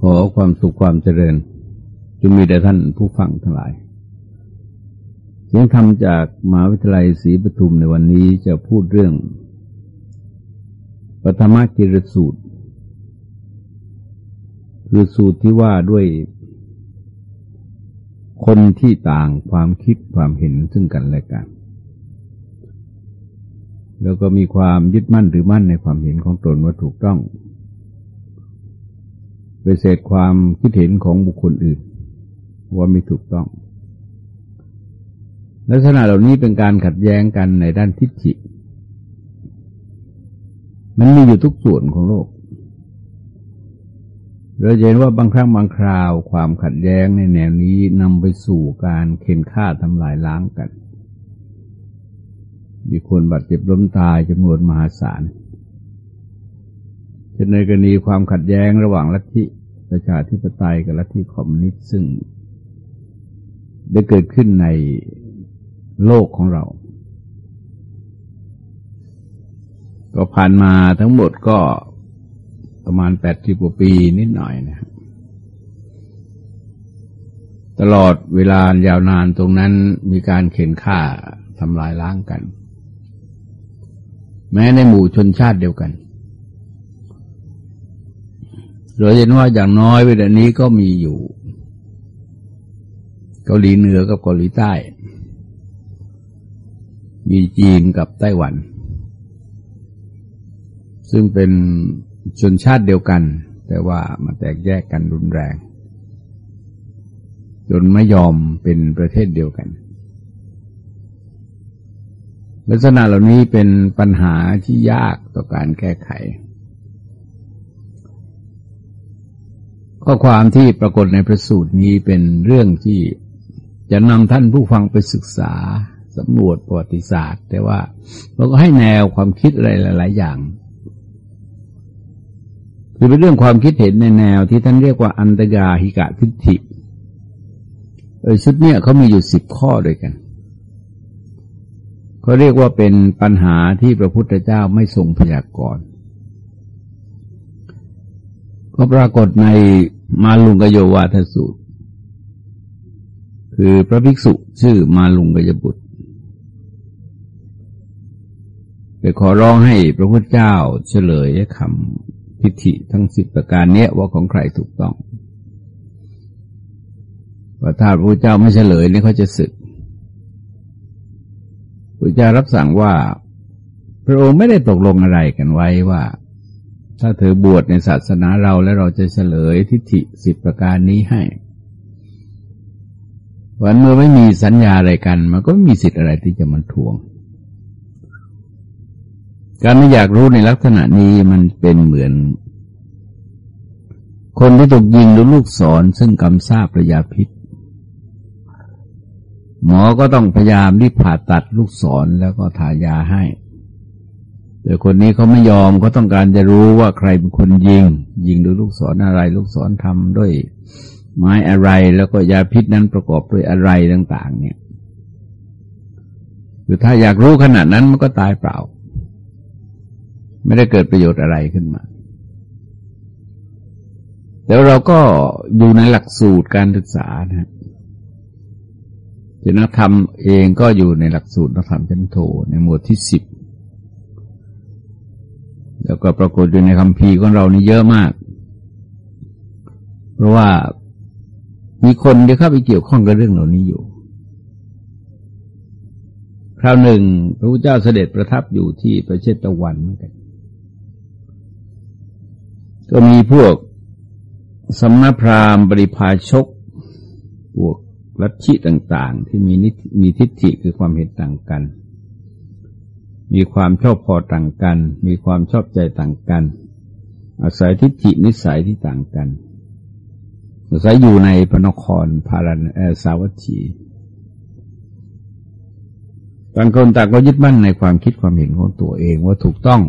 ขอความสุขความเจริญจงมีแด่ท่านผู้ฟังทั้งหลาย เสียงธรรมจากมหาวิทยาลัยศรีปทุมในวันนี้จะพูดเรื่องปฐมกิรสูตร คือสูตรที่ว่าด้วยคนที่ต่างความคิดความเห็นซึ่งกันและกัน แล้วก็มีความยึดมั่นหรือมั่นในความเห็นของตนว่าถูกต้อง ปเสดความคิดเห็นของบุคคลอื่น ว่าไม่ถูกต้อง ลักษณะเหล่านี้เป็นการขัดแย้งกันในด้านทิฏฐิ มันมีอยู่ทุกส่วนของโลก เราเห็นว่าบางครั้งบางคราวความขัดแย้งในแนวนี้นำไปสู่การเข็นฆ่าทำลายล้างกัน มีคนบาดเจ็บล้มตายจำนวนมหาศาลเช่นในกรณีความขัดแย้งระหว่างลัทธิ ประชาธิปไตยกับลัทธิคอมมิวนิสต์ซึ่ง ได้เกิดขึ้นในโลกของเรา ก็ผ่านมาทั้งหมดก็ประมาณแปดสิบกว่าปีนิดหน่อยนะตลอดเวลายาวนานตรงนั้นมีการเข็นฆ่าทำลายล้างกัน แม้ในหมู่ชนชาติเดียวกัน เราเห็นว่าอย่างน้อยเวลานี้ก็มีอยู่ เกาหลีเหนือกับเกาหลีใต้ มีจีนกับไต้หวัน ซึ่งเป็นชนชาติเดียวกัน แต่ว่ามาแตกแยกกันรุนแรง จนไม่ยอมเป็นประเทศเดียวกันลักษณะเหล่านี้เป็นปัญหาที่ยากต่อการแก้ไข ข้อความที่ปรากฏในพระสูตรนี้เป็นเรื่องที่จะนำท่านผู้ฟังไปศึกษาสำรวจประวัติศาสตร์ แต่ว่าเราก็ให้แนวความคิดอะไรหลาย ๆ อย่างคือเป็นเรื่องความคิดเห็นในแนวที่ท่านเรียกว่าอันตกาหิกะทิฏฐิเออชุดเนี้ยเขามีอยู่สิบข้อด้วยกันเขาเรียกว่าเป็นปัญหาที่พระพุทธเจ้าไม่ทรงพยากรณ์ก็ปรากฏใน มาลุงกโยวาทสูตร คือพระภิกษุชื่อมาลุงกยบุตรไปขอร้องให้พระพุทธเจ้าเฉลยคำพิธีทั้งสิบประการเนี้ยว่าของใครถูกต้องว่าถ้าพระพุทธเจ้าไม่เฉลยนี่เขาจะสึกพระเจ้ารับสั่งว่า พระองค์ไม่ได้ตกลงอะไรกันไว้ว่า ถ้าเธอบวชในศาสนาเราแล้วเราจะเฉลยทิฏฐิสิบประการนี้ให้วันเมื่อไม่มีสัญญาอะไรกัน มันก็ไม่มีสิทธิ์อะไรที่จะมันทวง การไม่อยากรู้ในลักษณะนี้มันเป็นเหมือน คนที่ถูกยิงหรือลูกศรซึ่งกำซาบระยาพิษ หมอก็ต้องพยายามรีบผ่าตัดลูกศรแล้วก็ทายาให้ แต่คนนี้เขาไม่ยอมเขาต้องการจะรู้ว่าใครเป็นคนยิง ยิงด้วยลูกศรออะไร ลูกศรทำด้วยไม้อะไรแล้วก็ยาพิษนั้นประกอบด้วยอะไรต่าง ๆ เนี่ยคือถ้าอยากรู้ขนาดนั้นมันก็ตายเปล่า ไม่ได้เกิดประโยชน์อะไรขึ้นมา แล้วเราก็อยู่ในหลักสูตรการศึกษานะจนักธรรมเองก็อยู่ในหลักสูตรนักธรรมชั้นโทในหมวดที่สิบ แล้วก็ปรากฏอยู่ในคำพีของเรานี่เยอะมาก เพราะว่ามีคนที่เข้าไปเกี่ยวข้องกับเรื่องเหล่านี้อยู่ คราวหนึ่ง พระพุทธเจ้าเสด็จประทับอยู่ที่ประเทศตะวันกันก็มีพวกสมณพราหมณ์บริพาชก พวกลัทธิต่าง ๆ ที่มีนิมีทิฏฐิคือความเห็นต่างกัน มีความชอบพอต่างกัน มีความชอบใจต่างกัน อาศัยทิฏฐินิสัยที่ต่างกัน อาศัยอยู่ในพระนครพารันสาวัตถีต่างคนต่างก็ยึดมั่นในความคิดความเห็นของตัวเองว่าถูกต้อง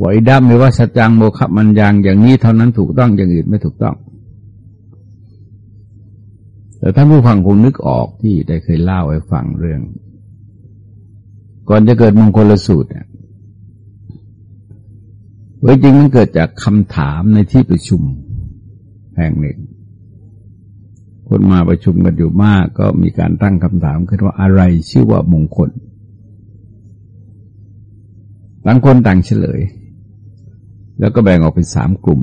บอยดัมไม่ว่าสัจจังโมฆมันยังอย่างนี้เท่านั้นถูกต้องอย่างอื่นไม่ถูกต้อง แต่ท่านผู้ฟังคงนึกออกที่ได้เคยเล่าให้ฟังเรื่อง ก่อนจะเกิดมงคลสูตรเว้จริงมันเกิดจากคำถามในที่ประชุมแห่งหนึ่ง คนมาประชุมกันอยู่มาก ก็มีการตั้งคำถามขึ้นว่าอะไรชื่อว่ามงคลต่างคนต่างเฉลย แล้วก็แบ่งออกเป็นสามกลุ่ม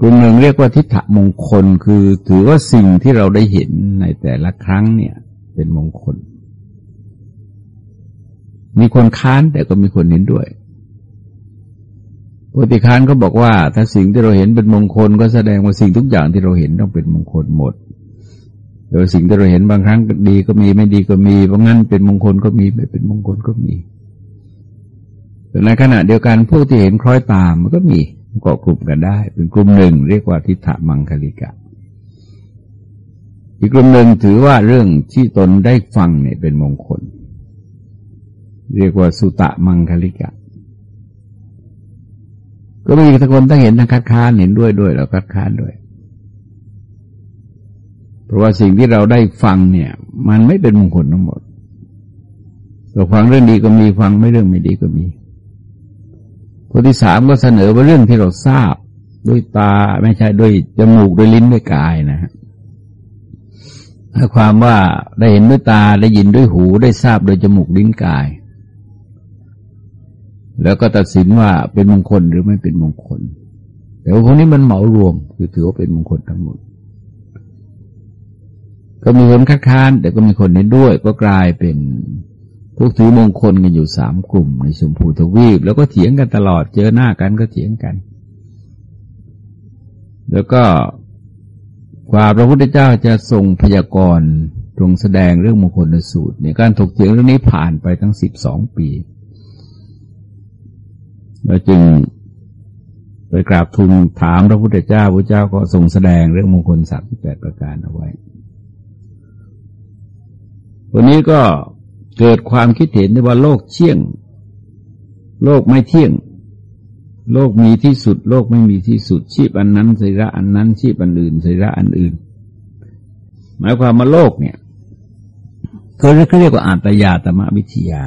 กลุ่มหนึ่งเรียกว่าทิฏฐมงคลคือถือว่าสิ่งที่เราได้เห็นในแต่ละครั้งเนี่ย เป็นมงคล มีคนค้านแต่ก็มีคนเห็นด้วยปฏิคานก็บอกว่า ถ้าสิ่งที่เราเห็นเป็นมงคล ก็แสดงว่าสิ่งทุกอย่างที่เราเห็นต้องเป็นมงคลหมดโดยสิ่งที่เราเห็นบางครั้งดีก็มีไม่ดีก็มีเพราะงั้นเป็นมงคลก็มีไม่เป็นมงคลก็มีแต่ในขณะเดียวกันพวกที่เห็นคล้อยตามมันก็มีเกาะกลุ่มกันได้ เป็นกลุ่มหนึ่งเรียกว่าทิฏฐมังคลิกะ อีกกลุ่มหนึ่งถือว่าเรื่องที่ตนได้ฟังเนี่ยเป็นมงคล เรียกว่าสุตะมังคลิกะ ก็มีทั้งคนทั้งเห็นทั้งคัดค้านเห็นด้วยด้วยแล้วคัดค้านด้วย เพราะว่าสิ่งที่เราได้ฟังเนี่ย มันไม่เป็นมงคลทั้งหมดเราฟังเรื่องดีก็มีฟังไม่เรื่องไม่ดีก็มีคนที่สามก็เสนอว่าเรื่องที่เราทราบ ด้วยตาไม่ใช่ด้วยจมูกด้วยลิ้นด้วยกายนะฮะความว่าได้เห็นด้วยตาได้ยินด้วยหูได้ทราบโดยจมูกลิ้นกาย แล้วก็ตัดสินว่าเป็นมงคลหรือไม่เป็นมงคล แต่ว่าพวกนี้มันเหมารวมคือถือว่าเป็นมงคลทั้งหมด ก็มีคนคัดค้าน แต่ก็มีคนเห็นด้วย ก็กลายเป็นพวกถือมงคลกันอยู่สามกลุ่ม ในชมพูทวีป แล้วก็เถียงกันตลอดเจอหน้ากันก็เถียงกัน แล้วก็กว่าพระพุทธเจ้าจะทรงพยากรณ์ตรงแสดงเรื่องมงคลสูตรเนี่ยการถกเถียงเรื่องนี้ผ่านไปทั้งสิบสองปี เราจึงไปกราบทูลถามพระพุทธเจ้าพระเจ้าก็ทรงแสดงเรื่องมงคลสามสิบแปดประการเอาไว้วันนี้ก็เกิดความคิดเห็นในว่าโลกเที่ยง โลกไม่เที่ยง โลกมีที่สุด โลกไม่มีที่สุด ชีพอันนั้นสิระอันนั้นชีพอันอื่นสิระอันอื่น หมายความว่าโลกเนี่ยเขาเรียกว่าอัตยาตมวิทยา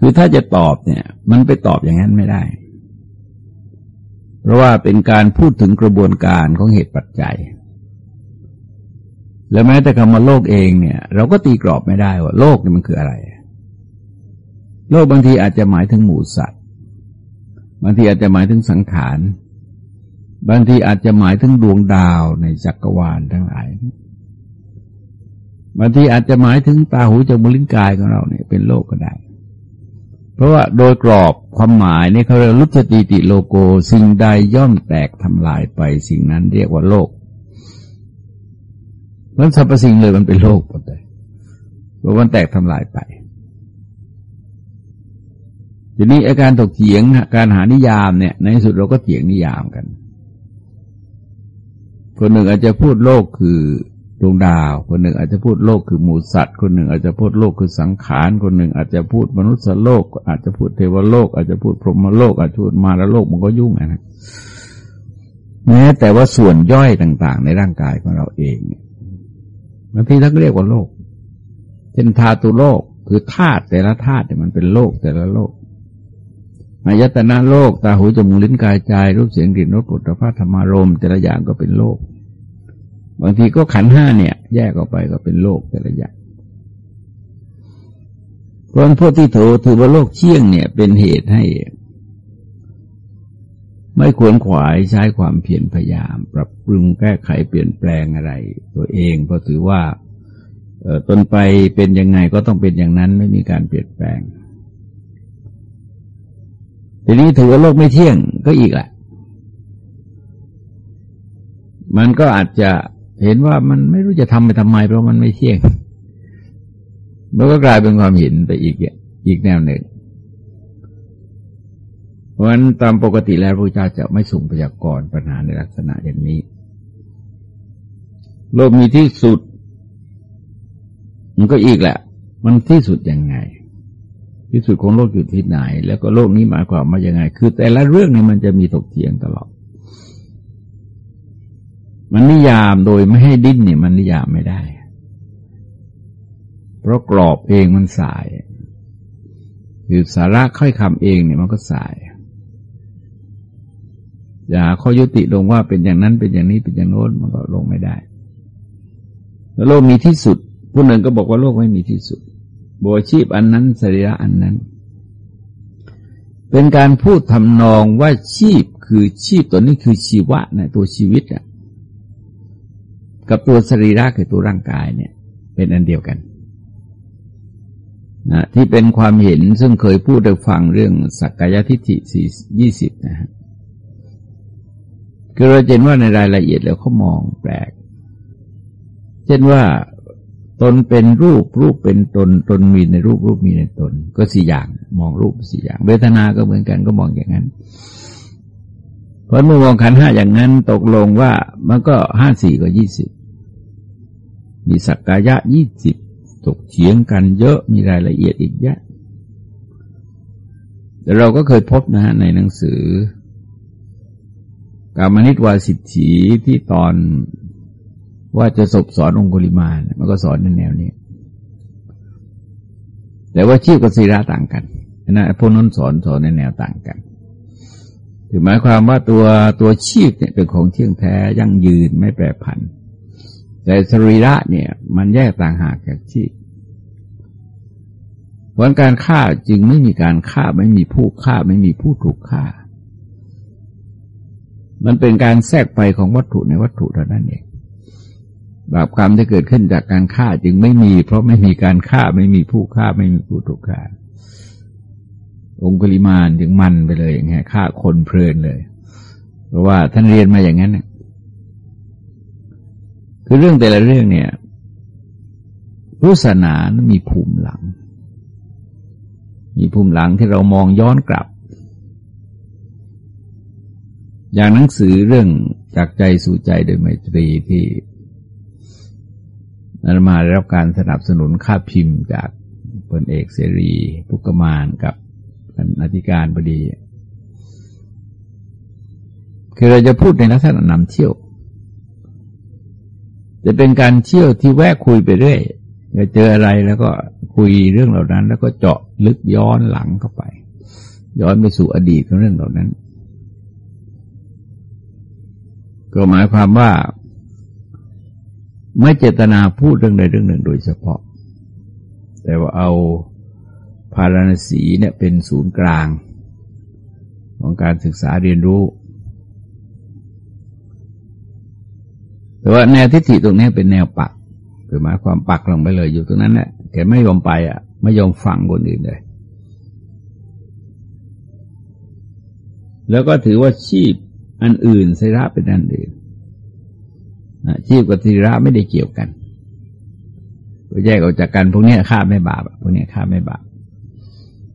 คือถ้าจะตอบเนี่ย มันไปตอบอย่างนั้นไม่ได้ เพราะว่าเป็นการพูดถึงกระบวนการของเหตุปัจจัย แล้วแม้แต่คำว่าโลกเองเนี่ย เราก็ตีกรอบไม่ได้ว่าโลกนี่มันคืออะไร โลกบางทีอาจจะหมายถึงหมู่สัตว์ บางทีอาจจะหมายถึงสังขาร บางทีอาจจะหมายถึงดวงดาวในจักรวาลทั้งหลายบางทีอาจจะหมายถึงตาหูจมูกลิ้นกายของเราเนี่ยเป็นโลกก็ได้ เพราะว่าโดยกรอบความหมายนี่เขาเรียกลุจติติโลโกสิ่งใดย่อมแตกทำลายไปสิ่งนั้นเรียกว่าโลกมันสรรพสิ่งเลยมันเป็นโลกหมดเลยเพราะมันแตกทำลายไปทีนี้อาการถกเถียงการหานิยามเนี่ย ในที่สุดเราก็เถียงนิยามกัน คนหนึ่งอาจจะพูดโลกคือ ดวงดาว คนหนึ่งอาจจะพูดโลกคือหมูสัตว์ คนหนึ่งอาจจะพูดโลกคือสังขาร คนหนึ่งอาจจะพูดมนุษย์โลก อาจจะพูดเทวโลก อาจจะพูดพรหมโลก อาจจะพูดมาลโลกมันก็ยุ่งนะแม้แต่ว่าส่วนย่อยต่าง ๆ ในร่างกายของเราเองบางทีท่านเรียกว่าโลกเช่นธาตุโลก คือธาตุแต่ละธาตุเนี่ยมันเป็นโลกแต่ละโลกอายตนะโลก ตาหูจมูกลิ้นกายใจรูปเสียงกลิ่นรสปุถะพธรรมารมแต่ละอย่างก็เป็นโลก บางทีก็ขันห้าเนี่ย แยกออกไปก็เป็นโลกแต่ละอย่างเพราะพวกที่ถือถือว่าโลกเชี่ยงเนี่ย เป็นเหตุให้ ไม่ควรขวายใช้ความเพียรพยายาม ปรับปรุงแก้ไขเปลี่ยนแปลงอะไร ตัวเองเพราะถือว่าตนไปเป็นยังไงก็ต้องเป็นอย่างนั้นไม่มีการเปลี่ยนแปลงทีนี้ถือว่าโลกไม่เที่ยงก็อีกแหละมันก็อาจจะ เห็นว่ามันไม่รู้จะทำไปทำไม เพราะมันไม่เที่ยงมันก็กลายเป็นความเห็นไปอีกอีกแนวหนึ่ง เพราะฉะนั้นตามปกติแล้วพระเจ้าจะไม่ส่งพยากรณ์ปัญหาในลักษณะอย่างนี้ โลกมีที่สุด มันก็อีกแหละ มันที่สุดยังไง ที่สุดของโลกอยู่ที่ไหน แล้วก็โลกนี้หมายความว่ายังไง คือแต่ละเรื่องนี้มันจะมีตกเถียงตลอด มันนิยามโดยไม่ให้ดิ้นเนี่ยมันนิยามไม่ได้ เพราะกรอบเองมันสายคือสาระค่อยคำเองเนี่ยมันก็สาย อย่าข้อยุติลงว่าเป็นอย่างนั้นเป็นอย่างนี้เป็นอย่างโน้นมันก็ลงไม่ได้ แล้วโลกมีที่สุดผู้หนึ่งก็บอกว่าโลกไม่มีที่สุดบวชีพอันนั้นสรีระอันนั้น เป็นการพูดทำนองว่าชีพคือชีพตัวนี้คือชีวะนะตัวชีวิตอะ กับตัวสรีระคือตัวร่างกายเนี่ย เป็นอันเดียวกันนะที่เป็นความเห็นซึ่งเคยพูดได้ฟังเรื่องสักกายทิฏฐิสี่ยี่สิบนะฮะคือเราเห็นว่าในรายละเอียดแล้วเขามองแปลก เช่นว่าตนเป็นรูปรูปเป็นตนตนมีในรูปรูปมีในตน ก็สี่อย่างมองรูปสี่อย่าง เวทนา ก็เหมือนกันก็มองอย่างนั้นเพราะเมื่อมองขันห้าอย่างนั้นตกลงว่ามันก็ห้าสี่ก็ยี่สิบ มีสักกายะยี่สิบตกเฉียงกันเยอะมีรายละเอียดอีกเยอะแต่เราก็เคยพบนะฮะในหนังสือ กามนิตวาสิทธิที่ตอนว่าจะสบสอนองคุลิมานมันก็สอนในแนวนี้แต่ว่าชีพกับศีระต่างกันนะพวกนั้นสอนสอนในแนวต่างกันถือหมายความว่าตัวตัวชีพเนี่ยเป็นของเที่ยงแท้ยั่งยืนไม่แปรผัน แต่สรีระเนี่ย มันแยกต่างหากจากชีพเพราะการฆ่าจึงไม่มีการฆ่าไม่มีผู้ฆ่าไม่มีผู้ถูกฆ่า มันเป็นการแทรกไปของวัตถุในวัตถุเท่านั้นเองบาปกรรมที่เกิดขึ้นจากการฆ่าจึงไม่มี เพราะไม่มีการฆ่าไม่มีผู้ฆ่าไม่มีผู้ถูกฆ่า องคุลิมานจึงมันไปเลยอย่างเงี้ยฆ่าคนเพลินเลย เพราะว่าท่านเรียนมาอย่างนั้น คือเรื่องแต่ละเรื่องเนี่ยพุทธศาสนามีภูมิหลัง มีภูมิหลังที่เรามองย้อนกลับ อย่างหนังสือเรื่องจากใจสู่ใจโดยไมตรีที่นันมาได้รับการสนับสนุนค่าพิมพ์จากพลเอกเสรีพุกมานกับท่านอธิการบดี คือเราจะพูดในลักษณะนำเที่ยว จะเป็นการเที่ยวที่แวะคุยไปเรื่อยจะเจออะไรแล้วก็คุยเรื่องเหล่านั้น แล้วก็เจาะลึกย้อนหลังเข้าไป ย้อนไปสู่อดีตของเรื่องเหล่านั้น ก็หมายความว่าไม่เจตนาพูดเรื่องใดเรื่องหนึ่งโดยเฉพาะ แต่ว่าเอาพาราณสีเนี่ยเป็นศูนย์กลาง ของการศึกษาเรียนรู้ แต่ว่าแนวทิฏฐิตรงนี้เป็นแนวปักคือหมายความปักลงไปเลยอยู่ตรงนั้นแหละแกไม่ยอมไปอะ ไม่ยอมฟังคนอื่นเลย แล้วก็ถือว่าชีพอันอื่นไสระเป็นอันอื่นชีพกับศีระไม่ได้เกี่ยวกันแยกออกจากกันพวกนี้ฆ่าไม่บาปพวกนี้ฆ่าไม่บาป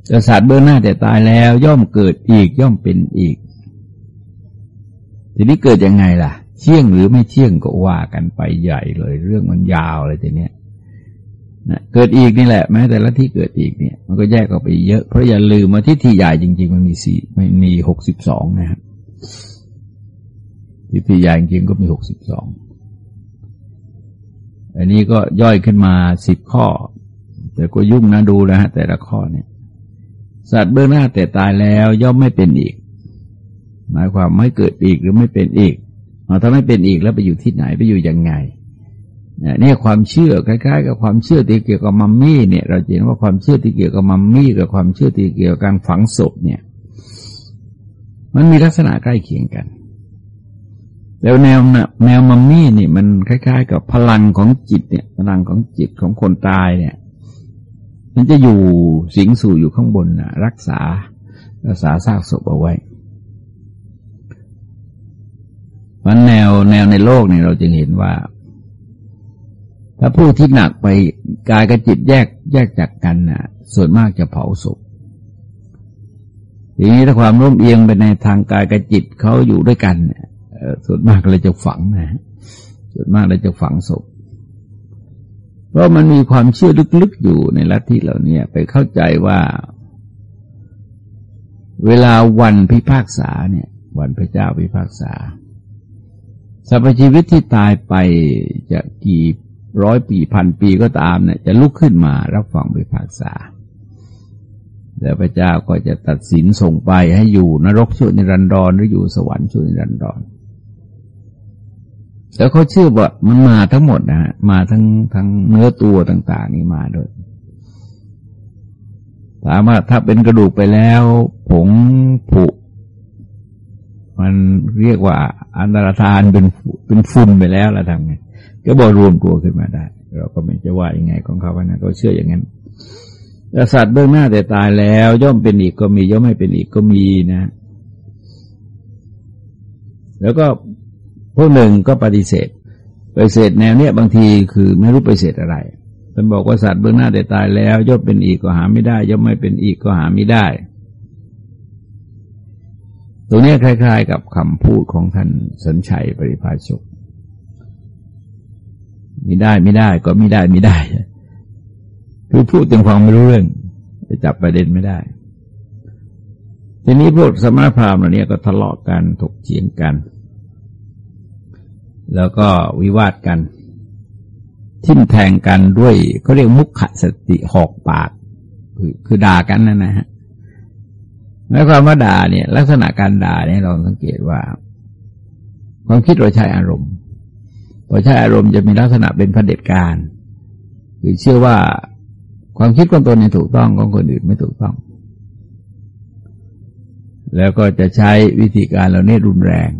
แต่สัตว์เบื้องหน้าแต่ตายแล้ว ย่อมเกิดอีกย่อมเป็นอีก ทีนี้เกิดยังไงล่ะ เชี่ยงหรือไม่เชี่ยงก็ว่ากันไปใหญ่เลย เรื่องมันยาวเลยทีเนี้ยนะเกิดอีกนี่แหละแม้แต่ละที่เกิดอีกเนี่ย มันก็แยกออกไปเยอะ เพราะอย่าลืมมาที่ที่ใหญ่จริง ๆ มันมีสี่มันมีหกสิบสองนะครับที่ที่ใหญ่จริงก็มีหกสิบสองอันนี้ก็ย่อยขึ้นมาสิบข้อ แต่ก็ยุ่งนะดูนะฮะแต่ละข้อเนี่ย สัตว์เบื้องหน้าแต่ตายแล้วย่อมไม่เป็นอีก หมายความไม่เกิดอีกหรือไม่เป็นอีก ถ้าไม่เป็นอีกแล้วไปอยู่ที่ไหนไปอยู่ยังไงเนี่ยความเชื่อคล้ายๆ กับความเชื่อที่เกี่ยวกับมัมมี่เนี่ยเราเห็นว่าความเชื่อที่เกี่ยวกับมัมมี่กับความเชื่อที่เกี่ยวกับการฝังศพเนี่ย มันมีลักษณะใกล้เคียงกันแล้วแนวแนวมัมมี่นี่มันคล้าย ๆ กับพลังของจิตเนี่ย พลังของจิตของคนตายเนี่ย มันจะอยู่สิงสู่อยู่ข้างบนนะรักษารักษาซากศพเอาไว้ มันแนวแนวในโลกเนี่ยเราจึงเห็นว่า ถ้าผู้ที่หนักไปกายกับจิตแยกแยกจากกันนะ่ะ ส่วนมากจะเผาศพทีนี้ถ้าความร่มเอียงไปในทางกายกับจิตเขาอยู่ด้วยกันส่วนมากเลยจะฝังนะส่วนมากเลยจะฝังศพเพราะมันมีความเชื่อลึกๆอยู่ในลัทธิเหล่านี้ไปเข้าใจว่า เวลาวันพิพากษาเนี่ย วันพระเจ้าพิพากษา สรรพชีวิตที่ตายไปจะกี่ร้อยปีพันปีก็ตามเนี่ยจะลุกขึ้นมารับฟังพิพากษาแล้วพระเจ้าก็จะตัดสินส่งไปให้อยู่นรกชั่วนิรันดรหรืออยู่สวรรค์ชั่วนิรันดรแล้วเขาเชื่อว่ามันมาทั้งหมดนะฮะมาทั้งทั้งเนื้อตัวต่าง ๆ นี่มาด้วยถามว่าถ้าเป็นกระดูกไปแล้ว ผงผุ มันเรียกว่าอันตรธานเป็นเป็นฝุ่นไปแล้วเราทำไงก็บอกรวมตัวขึ้นมาได้ เราก็ไม่จะว่ายังไงของเขานะเขาเชื่ออย่างนั้นสัตว์เบื้องหน้าแต่ตายแล้ว ย่อมเป็นอีกก็มี ย่อมไม่เป็นอีกก็มีนะ แล้วก็พวกหนึ่งก็ปฏิเสธปฏิเสธแนวเนี้ยบางทีคือไม่รู้ปฏิเสธอะไรท่านบอกว่าสัตว์เบื้องหน้าแต่ตายแล้ว ย่อมเป็นอีกก็หาไม่ได้ ย่อมไม่เป็นอีกก็หาไม่ได้ ตรงนี้คล้าย ๆ กับคำพูดของท่านสนชัยปริภาชกม่ได้ไม่ได้ก็ไม่ได้ไม่ได้ คือพูดถึงความไม่รู้เรื่องจะจับประเด็นไม่ได้ ทีนี้พวกสมณพราหมณ์เหล่านี้ก็ทะเลาะกันถกเถียงกัน แล้วก็วิวาทกัน ทิ่มแทงกันด้วยเขาเรียกมุขสติหอกปาก คือคือด่ากันนั่นนะฮะ หมายความว่าด่าเนี่ย ลักษณะการด่าเนี่ยเราสังเกตว่า ความคิดเราใช้อารมณ์พอใช้อารมณ์จะมีลักษณะเป็นผด็จการคือเชื่อว่าความคิดของตนเนี่ยถูกต้องของคนอื่นไม่ถูกต้อง แล้วก็จะใช้วิธีการเหล่านี้รุนแรง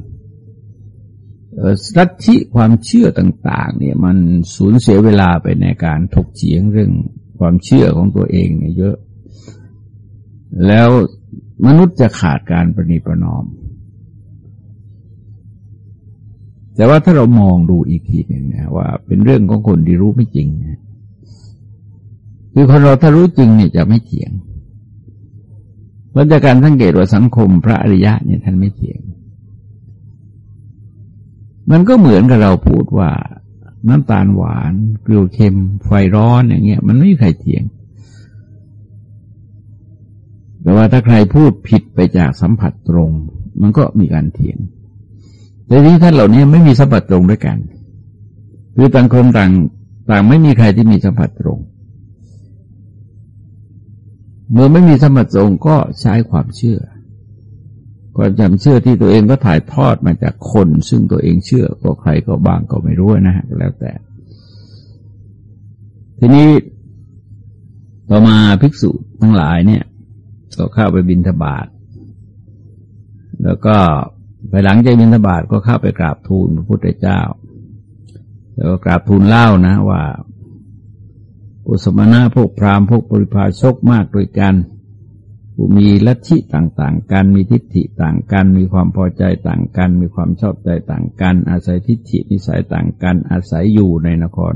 รัทิความเชื่อต่าง ๆ เนี่ยมันสูญเสียเวลาไปในการถกเถียงเรื่องความเชื่อของตัวเองเนี่ยเยอะ แล้ว มนุษย์จะขาดการประนีประนอม แต่ว่าถ้าเรามองดูอีกทีหนึ่งนะว่าเป็นเรื่องของคนที่รู้ไม่จริงนะคือคนเราถ้ารู้จริงเนี่ยจะไม่เถียงเพราะจากการสังเกตว่าสังคมพระอริยะเนี่ยท่านไม่เถียง มันก็เหมือนกับเราพูดว่าน้ำตาลหวาน เกลียวเค็ม ไฟร้อนอย่างเงี้ย มันไม่มีใครเถียง แต่ว่าถ้าใครพูดผิดไปจากสัมผัสตรง มันก็มีการเถียง แต่ที่ท่านเหล่านี้ไม่มีสัมผัสตรงด้วยกัน คือต่างคนต่างต่างไม่มีใครที่มีสัมผัสตรง เมื่อไม่มีสัมผัสตรงก็ใช้ความเชื่อความจำเชื่อที่ตัวเองก็ถ่ายทอดมาจากคน ซึ่งตัวเองเชื่อก็ใครก็บางก็ไม่รู้นะฮะแล้วแต่ ทีนี้ต่อมาภิกษุทั้งหลายเนี่ย ก็เข้าไปบินทบาทแล้วก็ไปหลังจากบินทบาทก็เข้าไปกราบทูลพระพุทธเจ้า แล้วก็กราบทูลเล่านะว่าอุสมณะพวกพราหมณ์พวกปริพาชกมากด้วยกันผู้มีลัทธิต่างๆกัน มีทิฏฐิต่างกัน มีความพอใจต่างกัน มีความชอบใจต่างกัน อาศัยทิฏฐินิสัยต่างกัน อาศัยอยู่ในนคร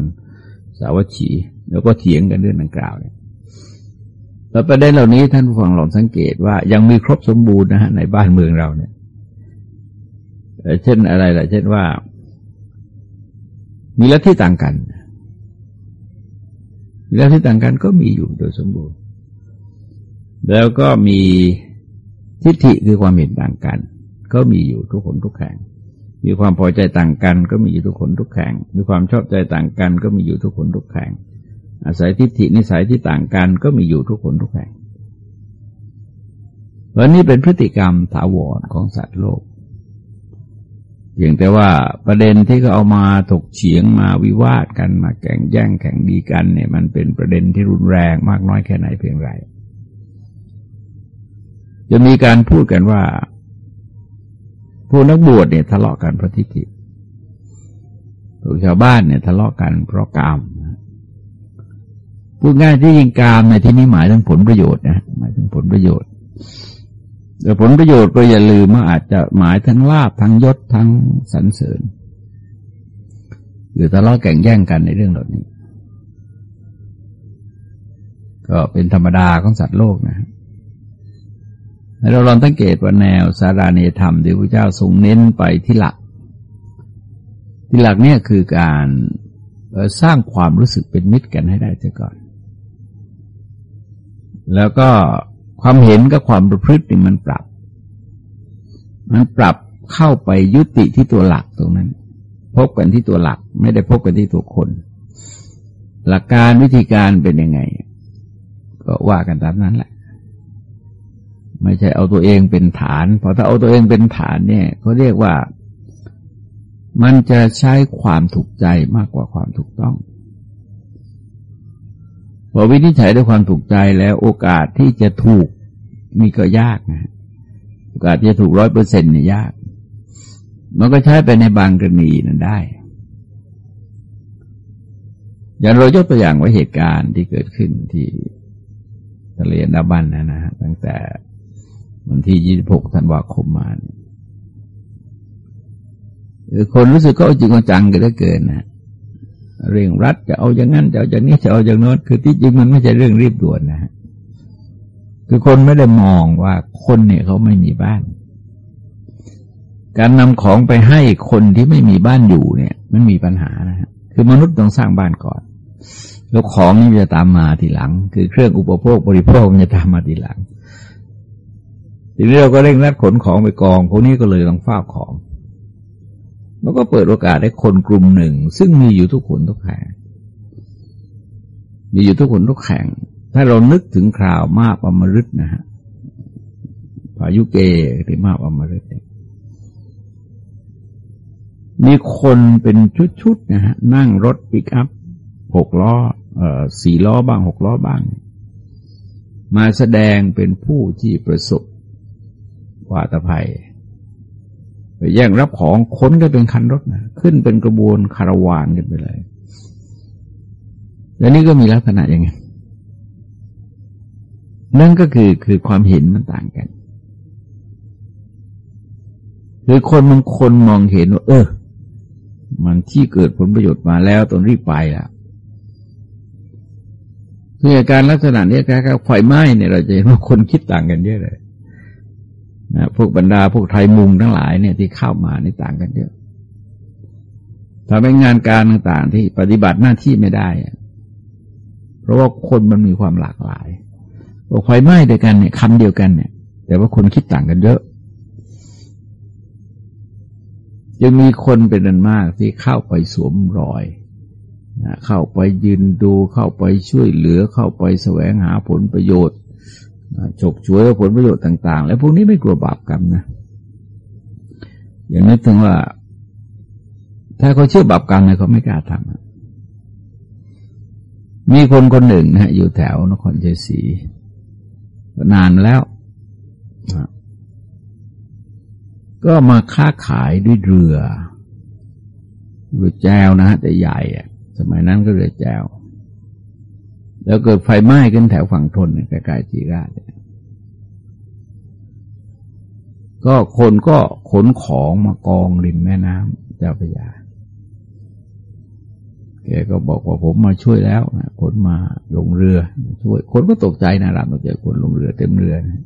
สาวัตถี แล้วก็เถียงกันเรื่องดังกล่าวเนี่ย แล้วประเด็นเหล่านี้ท่านผู้ฟังลองสังเกตว่ายังมีครบสมบูรณ์นะฮะในบ้านเมืองเราเนี่ยเช่นอะไรล่ะ เช่นว่า มีลัทธิต่างกัน มีลัทธิต่างกันก็มีอยู่โดยสมบูรณ์ แล้วก็มีทิฏฐิคือความเห็นต่างกัน ก็มีอยู่ทุกคนทุกแห่งมีความพอใจต่างกัน ก็มีอยู่ทุกคนทุกแห่งมีความชอบใจต่างกัน ก็มีอยู่ทุกคนทุกแห่ง อาศัยทิฏฐินิสัยที่ต่างกันก็มีอยู่ทุกคนทุกแห่งวันนี้เป็นพฤติกรรมถาวรของสัตว์โลกเพียงแต่ว่าประเด็นที่เขาเอามาถกเฉียงมาวิวาทกันมาแข่งแย่งแข่งดีกันเนี่ยมันเป็นประเด็นที่รุนแรงมากน้อยแค่ไหนเพียงไรจะมีการพูดกันว่าผู้นักบวชเนี่ยทะเลาะกันเพราะทิฏฐิผู้ชาวบ้านเนี่ยทะเลาะกันเพราะกาม พูดง่ายที่ยิงกามในที่นี้หมายถึงผลประโยชน์นะหมายถึงผลประโยชน์ แต่ผลประโยชน์ก็อย่าลืมว่าอาจจะหมายทั้งลาบทั้งยศทั้งสรรเสริญหรือทะเลาะแข่งแย่งกันในเรื่องเหล่านี้ ก็เป็นธรรมดาของสัตว์โลกนะเราลองสังเกตว่าแนวสาราเนธรรมที่พระเจ้าทรงเน้นไปที่หลัก ที่หลักเนี่ยคือการสร้างความรู้สึกเป็นมิตรกันให้ได้เสียก่อน แล้วก็ความเห็นกับความประพฤติมันปรับ มันปรับเข้าไปยุติที่ตัวหลักตรงนั้น พบกันที่ตัวหลัก ไม่ได้พบกันที่ตัวคน หลักการวิธีการเป็นยังไง ก็ว่ากันตามนั้นแหละ ไม่ใช่เอาตัวเองเป็นฐานพอถ้าเอาตัวเองเป็นฐานเนี่ยเขาเรียกว่ามันจะใช้ความถูกใจมากกว่าความถูกต้อง พอวินิจฉัยด้วยความถูกใจแล้วโอกาสที่จะถูกนี่ก็ยากนะโอกาสที่จะถูกร้อยเปอร์เซ็นต์เนี่ยยาก มันก็ใช้ไปในบางกรณีนั้นได้ อย่างเรายกตัวอย่างไว้เหตุการณ์ที่เกิดขึ้นที่ทะเลนาบันนะนะตั้งแต่วันที่ยี่สิบหกธันวาคมมาเนี่ยคนรู้สึกก็จริงจังกันได้เกินนะ เร่งรัดจะเอาอย่างนั้นจะเอาอย่างนี้จะเอาอย่างโน้นคือที่จริงมันไม่ใช่เรื่องรีบด่วนนะฮะคือคนไม่ได้มองว่าคนเนี่ยเขาไม่มีบ้าน การนำของไปให้คนที่ไม่มีบ้านอยู่เนี่ย มันมีปัญหานะฮะคือมนุษย์ต้องสร้างบ้านก่อน แล้วของนี่จะตามมาทีหลัง คือเครื่องอุปโภคบริโภคมันจะตามมาทีหลังทีนี้เราก็เร่งรัดขนของไปกองพวกนี้ก็เลยต้องเฝ้าของ แล้วก็เปิดโอกาสให้คนกลุ่มหนึ่ง ซึ่งมีอยู่ทุกคนทุกแห่ง มีอยู่ทุกคนทุกแห่ง ถ้าเรานึกถึงคราวมาปอมฤตนะฮะพายุเกหรือมาปอมฤตเนี่ยมีคนเป็นชุดๆนะฮะนั่งรถปิกอัพหกล้อเอ่อสี่ล้อบ้างหกล้อบ้าง มาแสดงเป็นผู้ที่ประสบวาตภัย ไปแย่งรับของค้นก็เป็นคันรถนะขึ้นเป็นกระบวนคาราวานกันไปเลย แล้วนี่ก็มีลักษณะอย่างไงนั่นก็คือคือความเห็นมันต่างกันคือคนบางคนมองเห็นว่าเออ มันที่เกิดผลประโยชน์มาแล้วตอนรีบไปอะคืออาการลักษณะนี้การไฟไหม้เนี่ยเราจะเห็นว่าคนคิดต่างกันเยอะเลย นะพวกบรรดาพวกไทยมุงทั้งหลายเนี่ยที่เข้ามาในต่างกันเยอะทำให้งานการต่างๆ ที่ปฏิบัติหน้าที่ไม่ได้ เพราะว่าคนมันมีความหลากหลายบอกไฟไหม้เด้วกันเนี่ยคำเดียวกันเนี่ย แต่ว่าคนคิดต่างกันเยอะยังมีคนเป็นอันมากที่เข้าไปสวมรอยเข้าไปยืนดู เข้าไปช่วยเหลือ เข้าไปแสวงหาผลประโยชน์ ฉกฉวยผลประโยชน์ต่าง ๆ แล้วพวกนี้ไม่กลัวบาปกรรมนะ อย่างนึกถึงว่า ถ้าเขาเชื่อบาปกรรมเนี่ยเขาไม่กล้าทำมีคนคนหนึ่งนะอยู่แถวนครเชัยศรีนานแล้ว ก็มาค้าขายด้วยเรือเรือแจวนะฮะแต่ใหญ่สมัยนั้นก็เรือแจว แล้วเกิดไฟไหม้ขึ้นแถวฝั่งทนใกล้ๆจีราชก็คนก็ขนของมากองริมแม่น้ำเจ้าพระยาแกก็บอกว่าผมมาช่วยแล้วนะขนมาลงเรือช่วย คนก็ตกใจนะรับมาเจอคนลงเรือเต็มเรือนะ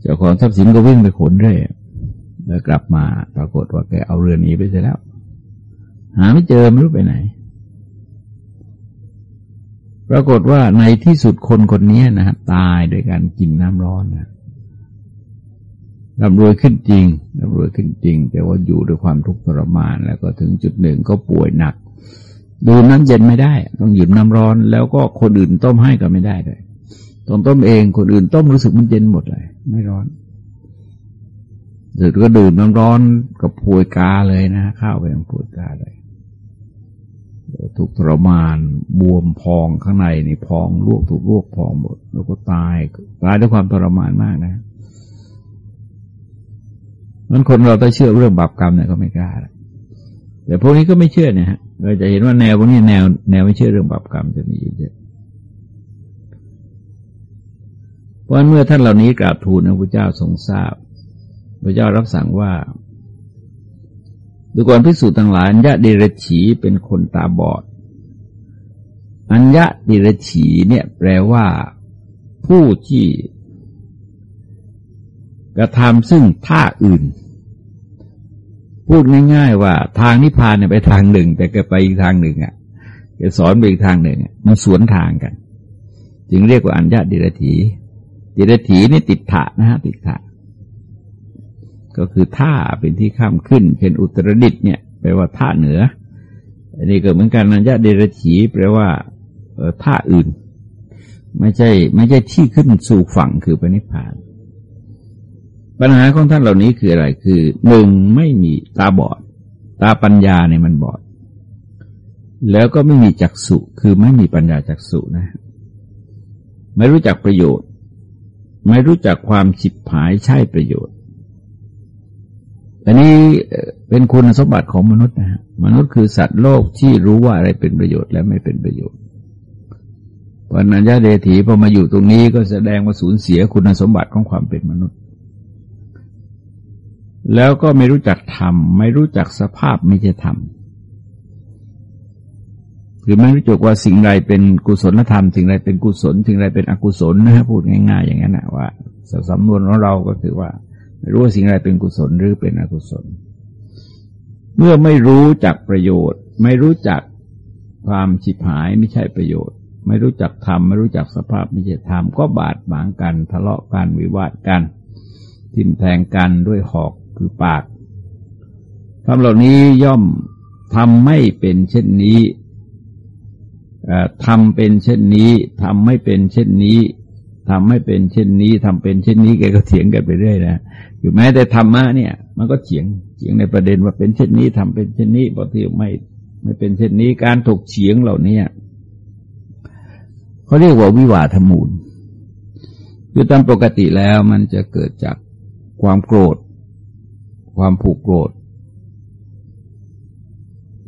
เจ้าของทรัพย์สินก็วิ่งไปขนเรื่อยแล้วกลับมาปรากฏว่าแกเอาเรือหนีไปเสียแล้ว หาไม่เจอไม่รู้ไปไหน ปรากฏว่าในที่สุดคนคนนี้นะตายโดยการกินน้ำร้อนนะร่ำรวยขึ้นจริงร่ำรวยขึ้นจริง แต่ว่าอยู่ด้วยความทุกข์ทรมาน แล้วก็ถึงจุดหนึ่งก็ป่วยหนักดื่มน้ำเย็นไม่ได้ ต้องหยิบน้ำร้อน แล้วก็คนอื่นต้มให้ก็ไม่ได้เลยต้องต้มเองคนอื่นต้มรู้สึกมันเย็นหมดเลย ไม่ร้อนเสร็จก็ดื่มน้ำร้อนกับพวยกาเลยนะข้าวไปกับพวยกาเลย ถูกทรมานบวมพองข้างในนี่พองลวกถูกลวกพองหมด แล้วก็ตายตายด้วยความทรมานมากนะมันคนเราถ้าเชื่อเรื่องบาปกรรมเนี่ยก็ไม่กล้าแต่พวกนี้ก็ไม่เชื่อเนี่ยฮะเราจะเห็นว่าแนวพวกนี้แนวแนวไม่เชื่อเรื่องบาปกรรมจะมีอยู่เยอะเพราะเมื่อท่านเหล่านี้กราบทูลพระพุทธเจ้าทรงทราบพระเจ้ารับสั่งว่า ดูก่อนพิสูจน์ทั้งหลายอัญญะเดรฉีเป็นคนตาบอด อัญญะเดรฉีเนี่ยแปลว่าผู้ที่กระทำซึ่งท่าอื่น พูดง่าย ๆ ว่าทางนิพพานเนี่ยไปทางหนึ่ง แต่ก็ไปอีกทางหนึ่งอะจะสอนไปอีกทางหนึ่งมันสวนทางกัน จึงเรียกว่าอัญญะเดรถีเดรถีนี่ติดถะนะฮะติดถะ ก็คือท่าเป็นที่ข้ามขึ้น เป็นอุตรดิตเนี่ยแปลว่าท่าเหนือ อันนี้ก็เหมือนกันนัญญาเดรฉีแปลว่าท่าอื่น ไม่ใช่ไม่ใช่ที่ขึ้นสู่ฝั่งคือไปนิพพาน ปัญหาของท่านเหล่านี้คืออะไร คือหนึ่งไม่มีตาบอด ตาปัญญาเนี่ยมันบอด แล้วก็ไม่มีจักษุคือไม่มีปัญญาจักษุนะ ไม่รู้จักประโยชน์ ไม่รู้จักความฉิบหายใช่ประโยชน์ อันนี้เป็นคุณสมบัติของมนุษย์นะฮะมนุษย์คือสัตว์โลกที่รู้ว่าอะไรเป็นประโยชน์และไม่เป็นประโยชน์ปัญญาเดถีพอมาอยู่ตรงนี้ก็แสดงว่าสูญเสียคุณสมบัติของความเป็นมนุษย์ แล้วก็ไม่รู้จักธรรม ไม่รู้จักสภาพไม่ใช่ธรรมคือไม่รู้จักว่าสิ่งใดเป็นกุศลธรรม สิ่งใดเป็นกุศล สิ่งใดเป็นอกุศลนะฮะพูดง่าย ๆ อย่างนั้นนะว่าสำนวนของเราก็คือว่า รู้ว่าสิ่งใดเป็นกุศลหรือเป็นอกุศล เมื่อไม่รู้จักประโยชน์ ไม่รู้จักความฉิบหายไม่ใช่ประโยชน์ ไม่รู้จักธรรมไม่รู้จักสภาพไม่ใช่ธรรมก็บาดหมางกัน ทะเลาะกันวิวาทกันทิมแทงกันด้วยหอกคือปากทำเหล่านี้ย่อมทำไม่เป็นเช่นนี้ทำเป็นเช่นนี้ทำไม่เป็นเช่นนี้ ทำไม่เป็นเช่นนี้ทำเป็นเช่นนี้แกก็เถียงกันไปเรื่อยนะอยู่แม้แต่ธรรมะเนี่ย มันก็เถียงเถียงในประเด็นว่าเป็นเช่นนี้ทำเป็นเช่นนี้บางทีไม่ไม่เป็นเช่นนี้การถกเฉียงเหล่านี้เขาเรียกว่าวิวาทมูลคือตามปกติแล้วมันจะเกิดจากความโกรธ ความผูกโกรธ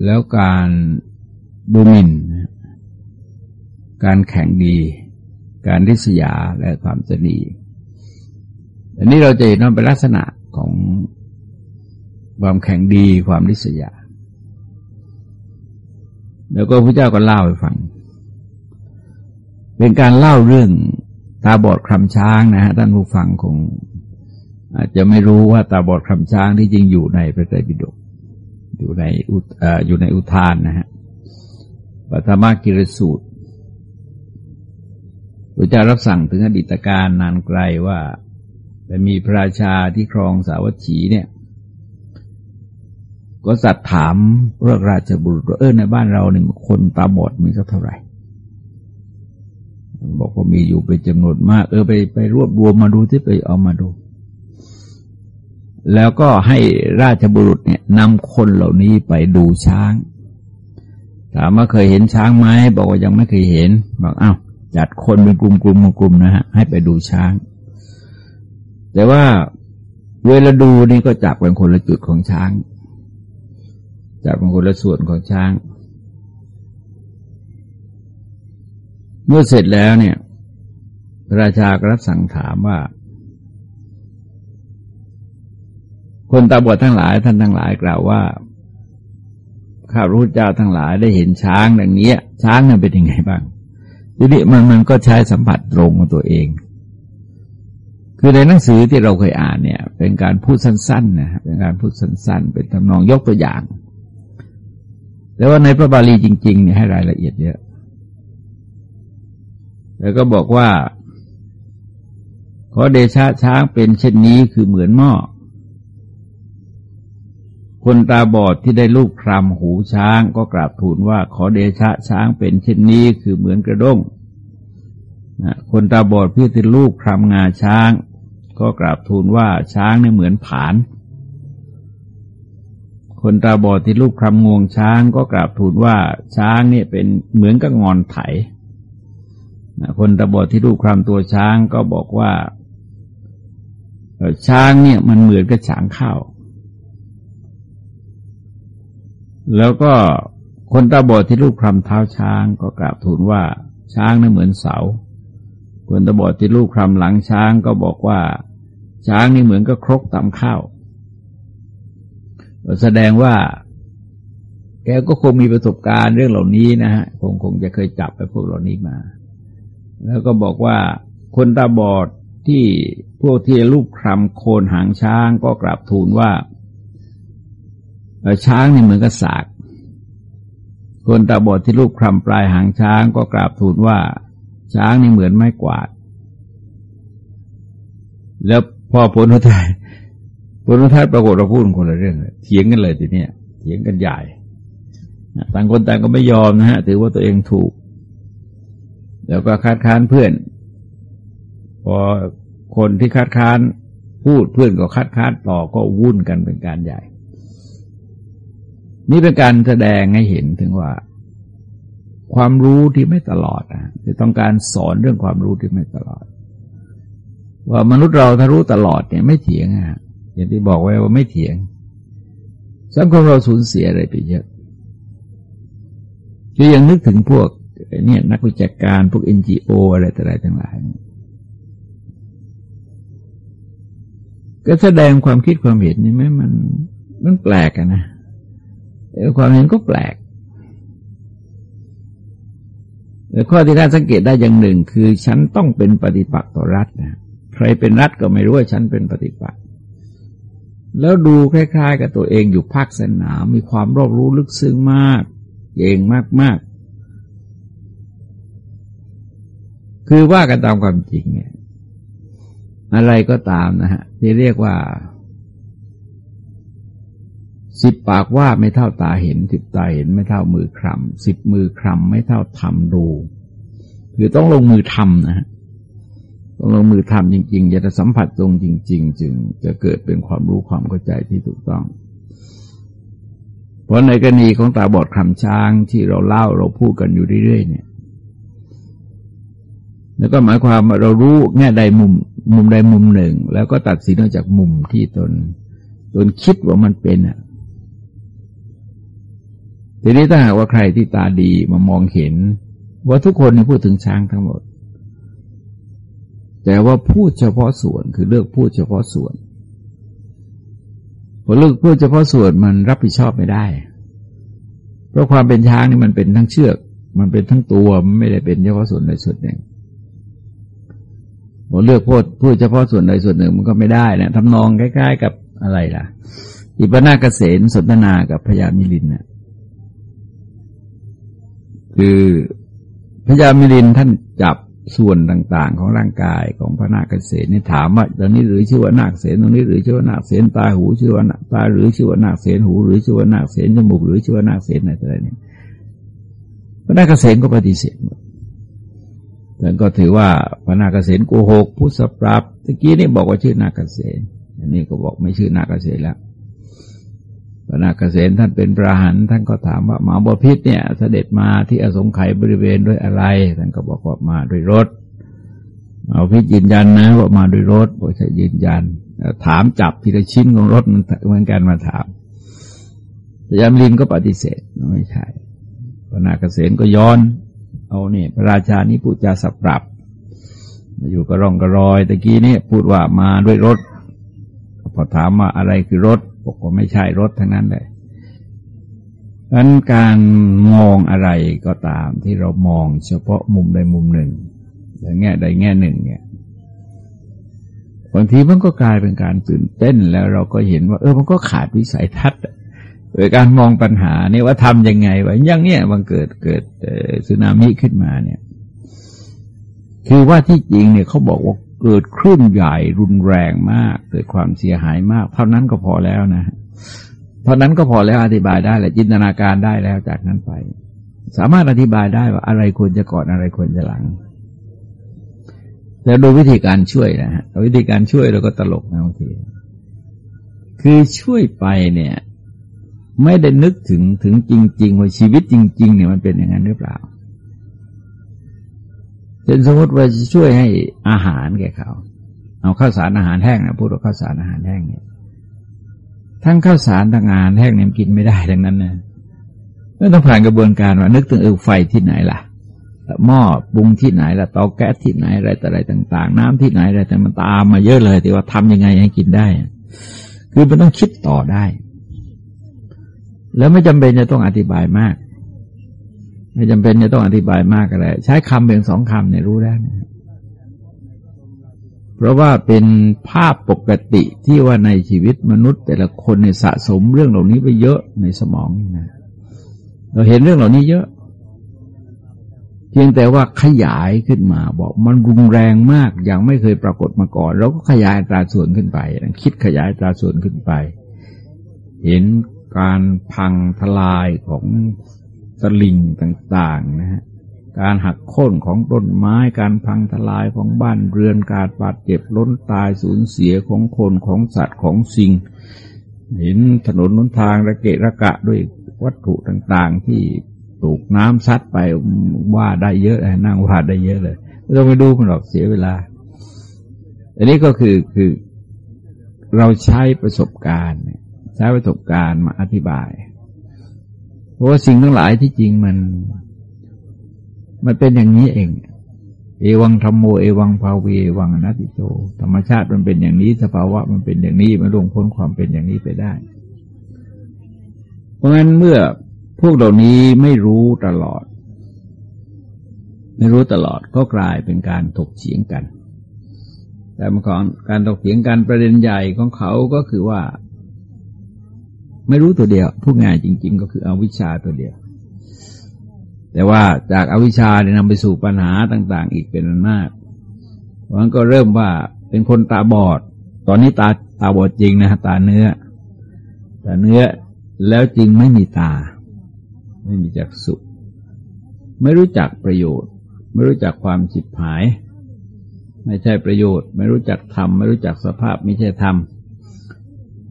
แล้วการดูหมิ่น การแข่งดี การริษยาและความสนีอันนี้เราจะเห็นว่าเป็นลักษณะของความแข่งดีความริษยา แล้วก็พระเจ้าก็เล่าให้ฟัง เป็นการเล่าเรื่องตาบอดคลำช้างนะฮะท่านผู้ฟังคงอาจจะไม่รู้ว่าตาบอดคลำช้างที่จริงอยู่ในพระไตรปิฎกอยู่ในอยู่ในอุทานนะฮะปัตมากิรสูตร พระเจ้ารับสั่งถึงอดีตการนานไกลว่าแต่มีพระราชาที่ครองสาวัตถีเนี่ย ก็สัตว์ถามเรื่องราชบุตรเออในบ้านเราเนี่ยคนตาบอดมีสักเท่าไหร่บอกว่ามีอยู่เป็นจำนวนมาก เออไปไปรวบรวมมาดูที่ไปเอามาดู แล้วก็ให้ราชบุรุษเนี่ยนำคนเหล่านี้ไปดูช้าง ถามว่าเคยเห็นช้างไหมบอกว่ายังไม่เคยเห็นบอกอ้าว จัดคนเป็นกลุ่มกลุ่มกลุ่มนะฮะให้ไปดูช้าง แต่ว่าเวลาดูนี่ก็จับเป็นคนละจุดของช้าง จับเป็นคนละส่วนของช้าง เมื่อเสร็จแล้วเนี่ยพระราชาก็รับสั่งถามว่า คนตาบอดทั้งหลายท่านทั้งหลายกล่าวว่าข้ารู้เจ้าทั้งหลายได้เห็นช้างดังนี้ช้างนั้นเป็นยังไงบ้าง ทีนี้มันมันก็ใช้สัมผัสตรงของตัวเอง คือในหนังสือที่เราเคยอ่านเนี่ย เป็นการพูดสั้นๆนะเป็นการพูดสั้น ๆ เป็นทำนองยกตัวอย่าง แต่ว่าในพระบาลีจริงๆเนี่ยให้รายละเอียดเยอะ แล้วก็บอกว่า ขอเดชะช้างเป็นเช่นนี้คือเหมือนหม้อ คนตาบอดที่ได้ลูกครำหูช้างก็กราบทูลว่าขอเดชะช้างเป็นเช่นนี้คือเหมือนกระด้งคนตาบอดพี่ที่ลูกครำงาช้าง ก็กราบทูลว่าช้างเนี่ยเหมือนผาน คนตาบอดที่ลูกครำงวงช้างก็กราบทูลว่าช้างเนี่ยเป็นเหมือนกับงอนไถคนตาบอดที่ลูกครำตัวช้างก็บอกว่าช้างเนี่ยมันเหมือนกับฉางข้าว แล้วก็คนตาบอดที่ลูกคลำเท้าช้างก็กราบทูลว่าช้างนั้นเหมือนเสา คนตาบอดที่ลูกคลำหลังช้างก็บอกว่า ช้างนี่เหมือนกับครกตำข้าวแสดงว่า แกก็คงมีประสบการณ์เรื่องเหล่านี้นะฮะคงคงจะเคยจับไปพวกเหล่านี้มา แล้วก็บอกว่าคนตาบอดที่พวกที่ลูกคลำโคนหางช้างก็กราบทูลว่า ช้างนี่เหมือนกับสาก คนตาบอดที่ลูกคลำปลายหางช้างก็กราบทูลว่า ช้างนี่เหมือนไม้กวาด แล้วพอผลท้ายผลท้ายปรากฏเราพูดคนละเรื่องเถียงกันเลยทีเนี้ยเถียงกันใหญ่ต่างคนต่างก็ไม่ยอมนะฮะ ถือว่าตัวเองถูก แล้วก็คัดค้านเพื่อน พอคนที่คัดค้านพูดเพื่อนก็คัดค้านต่อก็วุ่นกันเป็นการใหญ่ นี่เป็นการแสดงให้เห็นถึงว่า ความรู้ที่ไม่ตลอดอะจะต้องการสอนเรื่องความรู้ที่ไม่ตลอด ว่ามนุษย์เราถ้ารู้ตลอดเนี่ยไม่เถียงอะอย่างที่บอกไว้ว่าไม่เถียงสังคมเราสูญเสียอะไรไปเยอะคือยังนึกถึงพวกเนี่ยนักวิจัยการพวกเอ็นจีโออะไรต่ออะไรทั้งหลายก็แสดงความคิดความเห็นนี่ไหมมันมันแปลกอะนะ ความเห็นก็แปลกแต่ข้อที่น่าสังเกตได้อย่างหนึ่ง คือฉันต้องเป็นปฏิปักษ์ต่อรัฐนะใครเป็นรัฐก็ไม่รู้ว่าฉันเป็นปฏิปักษ์แล้วดูคล้ายๆ กับตัวเองอยู่ภาคสนามมีความรอบรู้ลึกซึ้งมากเก่งมากๆ คือว่ากันตามความจริงเนี่ยอะไรก็ตามนะฮะที่เรียกว่า สิบปากว่าไม่เท่าตาเห็นสิบตาเห็นไม่เท่ามือคลำสิบมือคลำไม่เท่าทำดูคือต้องลงมือทำนะฮะต้องลงมือทำจริงๆจะสัมผัสตรงจริง ๆ จึง จะเกิดเป็นความรู้ความเข้าใจที่ถูกต้อง เพราะในกรณีของตาบอดคำช้างที่เราเล่าเราพูดกันอยู่เรื่อยๆเนี่ยแล้วก็หมายความว่าเรารู้แง่ใดมุมมุมใดมุมหนึ่ง แล้วก็ตัดสินจากมุมที่ตนตนคิดว่ามันเป็นอะ ทีนี้ถ้าหากว่าใครที่ตาดีมามองเห็น ว่าทุกคนพูดถึงช้างทั้งหมด แต่ว่าพูดเฉพาะส่วนคือเลือกพูดเฉพาะส่วนพอเลือกพูดเฉพาะส่วนมันรับผิดชอบไม่ได้ เพราะความเป็นช้างนี่มันเป็นทั้งเชือก มันเป็นทั้งตัวมันไม่ได้เป็นเฉพาะส่วนใดส่วนหนึ่งพอเลือกพูดพูดเฉพาะส่วนใดส่วนหนึ่งมันก็ไม่ได้นะทำนองใกล้ๆกับอะไรล่ะ อิปนาเกษณสนทนากับพญามิลินนะ่ะ คือพญามิลินท่านจับส่วนต่าง ๆ ของร่างกายของพระนาคเษนนี่ถามว่าตรงนี้หรือชื่อว่านาคเษนตรงนี้หรือชื่อว่านาคเษนตาหูชื่อว่าตาหรือชื่อว่านาคเษนหู หรือชื่อว่านาคเษนจมูกหรือชื่อว่านาคเษนอะไรต่างๆพระนาคเษนก็ปฏิเสธหมดแต่ก็ถือว่าพระนาคเษนโกหกพุทธปรับตะกี้นี่บอกว่าชื่อนาคเษนอันนี้ก็บอกไม่ชื่อนาคเษนแล้ว พระนาคเษนท่านเป็นพระหันท่านก็ถามว่าหมาบพิษเนี่ย เสด็จมาที่อสงไขยบริเวณด้วยอะไร ท่านก็บอกว่ามาด้วยรถเอาพิษยืนยันนะว่ามาด้วยรถบอกใช่ยืนยัน ถามจับทีละชิ้นของรถมันเหมือนกันมาถามแต่ยามลินก็ปฏิเสธไม่ใช่พระนาคเษนก็ย้อน เอาเนี่ยพระราชานี้พูดจาสับปรับมาอยู่กระรองกระรอยตะกี้นี่พูดว่ามาด้วยรถ พอถามว่าอะไรคือรถบอกว่าไม่ใช่รถทั้งนั้นเลยดังนั้นการมองอะไรก็ตามที่เรามองเฉพาะมุมใดมุมหนึ่งแต่แง่ใดแง่หนึ่งเนี่ยบางทีมันก็กลายเป็นการตื่นเต้นแล้วเราก็เห็นว่า เออมันก็ขาดวิสัยทัศน์โดยการมองปัญหาเนี่ยว่าทำยังไงวะอย่างเนี้ยมันเกิดเกิดสึนามิขึ้นมาเนี่ย คือว่าที่จริงเนี่ยเขาบอกว่า เกิดคลื่นใหญ่รุนแรงมาก เกิดความเสียหายมาก เท่านั้นก็พอแล้วนะเท่านั้นก็พอแล้วอธิบายได้แหละจินตนาการได้แล้วจากนั้นไป สามารถอธิบายได้ว่าอะไรควรจะก่อนอะไรควรจะหลัง แล้วดยวิธีการช่วยนะฮะวิธีการช่วยเราก็ตลกนะบางทีคือช่วยไปเนี่ย ไม่ได้นึกถึงถึงจริง ๆ ว่าชีวิตจริง ๆ เนี่ยมันเป็นอย่างนั้นหรือเปล่า เช่นสมมติว่าจะช่วยให้อาหารแก่เขา เอาข้าวสารอาหารแห้งนะพูดว่าข้าวสารอาหารแห้งเนี่ยทั้งข้าวสารทั้งอาหารแห้งเนี่ยกินไม่ได้ดังนั้นนะไม่ต้องผ่านกระบวนการว่านึกถึงเออไฟที่ไหนล่ะหม้อปรุงที่ไหนล่ะเตาแก๊สที่ไหนอะไรแต่อะไรต่าง ๆ น้ำที่ไหนอะไรแต่มันตามมาเยอะเลยแต่ว่าทำยังไงให้กินได้ คือมันต้องคิดต่อได้ แล้วไม่จำเป็นจะต้องอธิบายมาก ไม่จำเป็นจะต้องอธิบายมากอะไร ใช้คำเพียงสองคำเนี่ยรู้แล้วนะเพราะว่าเป็นภาพปกติที่ว่าในชีวิตมนุษย์ แต่ละคนเนี่ยสะสมเรื่องเหล่านี้ไปเยอะในสมองนะเราเห็นเรื่องเหล่านี้เยอะ เพียงแต่ว่าขยายขึ้นมา บอกมันรุนแรงมากอย่างไม่เคยปรากฏมาก่อนเราก็ขยายตราส่วนขึ้นไป คิดขยายตราส่วนขึ้นไป เห็นการพังทลายของ ตลิงต่างๆนะฮะการหักโค่นของต้นไม้การพังทลายของบ้านเรือนการบาดเจ็บล้นตายสูญเสียของคนของสัตว์ของสิ่ง เห็นถนนนนทางระเกะระกะด้วยวัตถุต่างๆ ที่ถูกน้ำซัดไปว่าได้เยอะนั่งว่าได้เยอะเลยไม่ต้องไปดูมันหรอกเสียเวลา อันนี้ก็คือคือเราใช้ประสบการณ์ใช้ประสบการณ์มาอธิบาย เพราะว่าสิ่งทั้งหลายที่จริงมัน มันเป็นอย่างนี้เอง เอวังธรรมโมเอวังภาเวเอวังอนัตติโต ธรรมชาติมันเป็นอย่างนี้ สภาวะมันเป็นอย่างนี้ไม่ล่วงพ้นความเป็นอย่างนี้ไปได้ เพราะงั้นเมื่อพวกเหล่านี้ไม่รู้ตลอด ไม่รู้ตลอดก็กลายเป็นการถกเถียงกัน แต่เมื่อก่อนการถกเถียงกันประเด็นใหญ่ของเขาก็คือว่า ไม่รู้ตัวเดียวพูดง่ายจริง ๆ ก็คืออวิชชาตัวเดียว แต่ว่าจากอาวิชชาเนี่ยนำไปสู่ปัญหาต่าง ๆ อีกเป็นอันมากเพราะนั้นก็เริ่มว่าเป็นคนตาบอด ตอนนี้ตาตาบอดจริงนะตาเนื้อตาเนื้อแล้วจริงไม่มีตา ไม่มีจักสุไม่รู้จักประโยชน์ ไม่รู้จักความจิตหาย ไม่ใช่ประโยชน์ ไม่รู้จักธรรมไม่รู้จักสภาพไม่ใช่ธรรม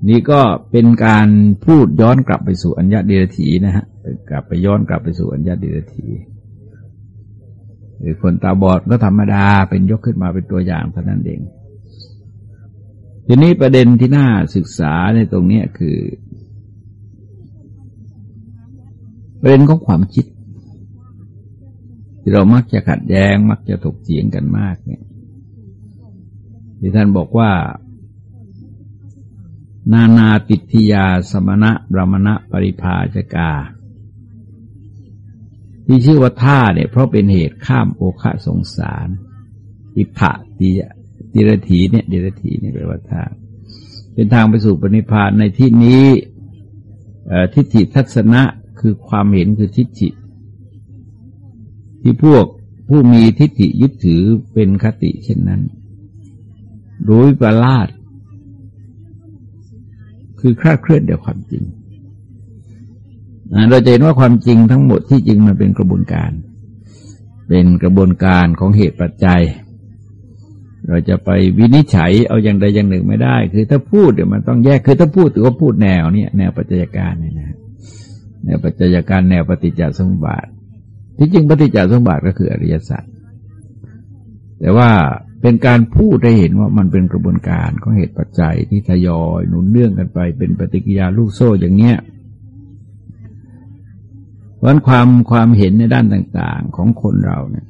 นี่ก็เป็นการพูดย้อนกลับไปสู่อัญญาเดรถีนะฮะกลับไปย้อนกลับไปสู่อัญญาเดรถีหรือคนตาบอดก็ธรรมดาเป็นยกขึ้นมาเป็นตัวอย่างเท่านั้นเองทีนี้ประเด็นที่น่าศึกษาในตรงนี้คือ ประเด็นของความคิด ที่เรามักจะขัดแย้ง มักจะถกเถียงกันมากเนี่ยที่ท่านบอกว่า นานาติทยาสมณะบรมณะปริภาจกา ที่ชื่อว่าท่าเนี่ยเพราะเป็นเหตุข้ามโอคะสงสาร อิภะติติรถีเนี่ยดิรถีเนี่ยแปลว่าท่าเป็นทางไปสู่ปณิพานในที่นี้ทิฏฐิทัศนะคือความเห็นคือทิฏฐิที่พวกผู้มีทิฏฐิยึดถือเป็นคติเช่นนั้นรู้ประลาด คือคลาดเคลื่อนเดียวความจริง เราจะเห็นว่าความจริงทั้งหมดที่จริงมันเป็นกระบวนการ เป็นกระบวนการของเหตุปัจจัย เราจะไปวินิจฉัยเอาอย่างใดอย่างหนึ่งไม่ได้ คือถ้าพูดเดี๋ยวมันต้องแยกคือถ้าพูดถือว่าพูดแนวเนี่ยแนวปัจจัยการเนี่ยนะแนวปัจจัยการแนวปฏิจจสมบัติที่จริงปฏิจจสมบัติก็คืออริยสัจแต่ว่า เป็นการพูดให้เห็นว่ามันเป็นกระบวนการของเหตุปัจจัยที่ทยอยหนุนเนื่องกันไปเป็นปฏิกิยาลูกโซ่อย่างเนี้ยเพราะความความเห็นในด้านต่าง ๆ ของคนเราเนี่ย